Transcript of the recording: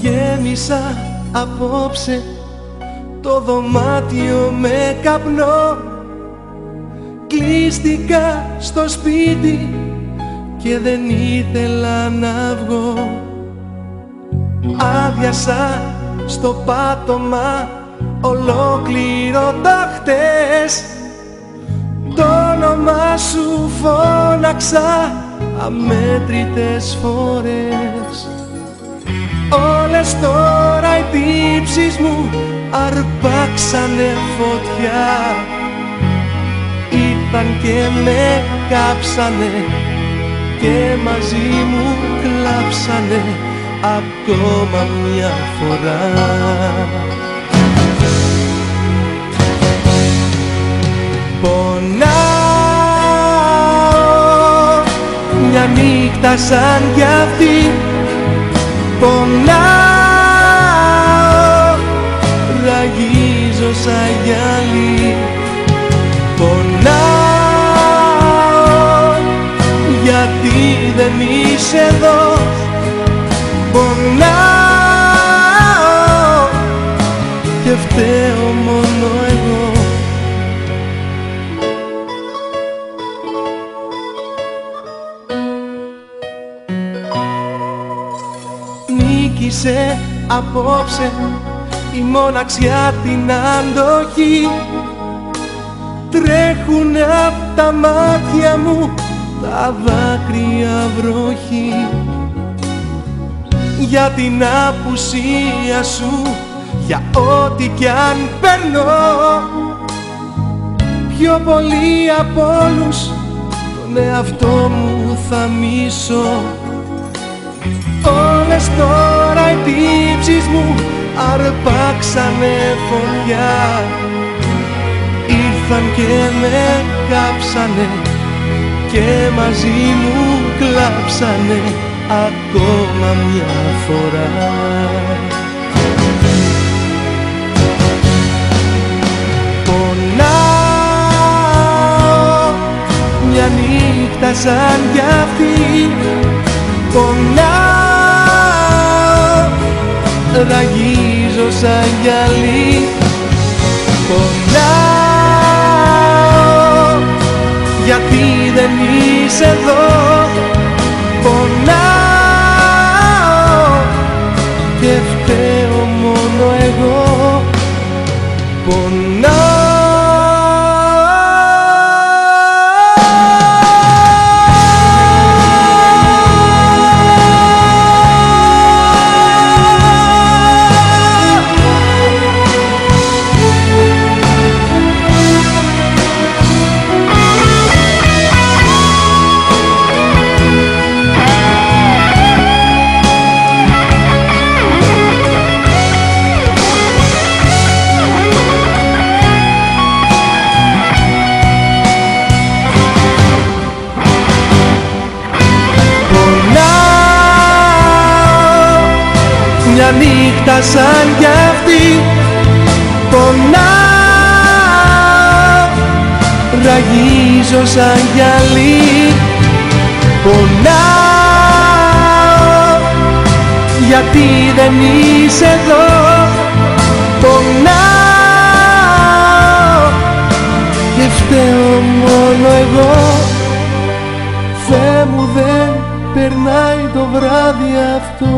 Γέμισα απόψε το δωμάτιο με καπνό. Κλείστηκα στο σπίτι και δεν ήθελα να βγω. Άδειασα στο πάτωμα ολόκληρο τα χτες. Το όνομα σου φώναξα αμέτρητες φορές οι τύψεις μου αρπάξανε φωτιά. Ήρθαν και με κάψανε και μαζί μου κλάψανε ακόμα μια φορά. Πονάω μια νύχτα σαν κι αυτή. Πονάω, γιατί δεν είσαι εδώ. Πονάω και φταίω μόνο εγώ. Νίκησε απόψε η μοναξιά την αντοχή. Τρέχουν απ' τα μάτια μου τα δάκρυα βροχή για την απουσία σου για ό,τι κι αν περνώ πιο πολύ από όλους τον εαυτό μου θα μίσω όλες τώρα οι τύψεις μου αρπάξανε φωτιά. Ήρθαν και με κάψανε και μαζί μου κλάψανε ακόμα μια φορά. Πονάω μια νύχτα σαν κι αυτή. Πονάω ραγίζω σαν γυαλί. Πονάω γιατί δεν είσαι εδώ Πονάω νύχτα σαν κι αυτή. Πονάω Ραγίζω σαν γυαλί. Πονάω Γιατί δεν είσαι εδώ. Πονάω Και φταίω μόνο εγώ. Θεέ μου δεν περνάει το βράδυ αυτό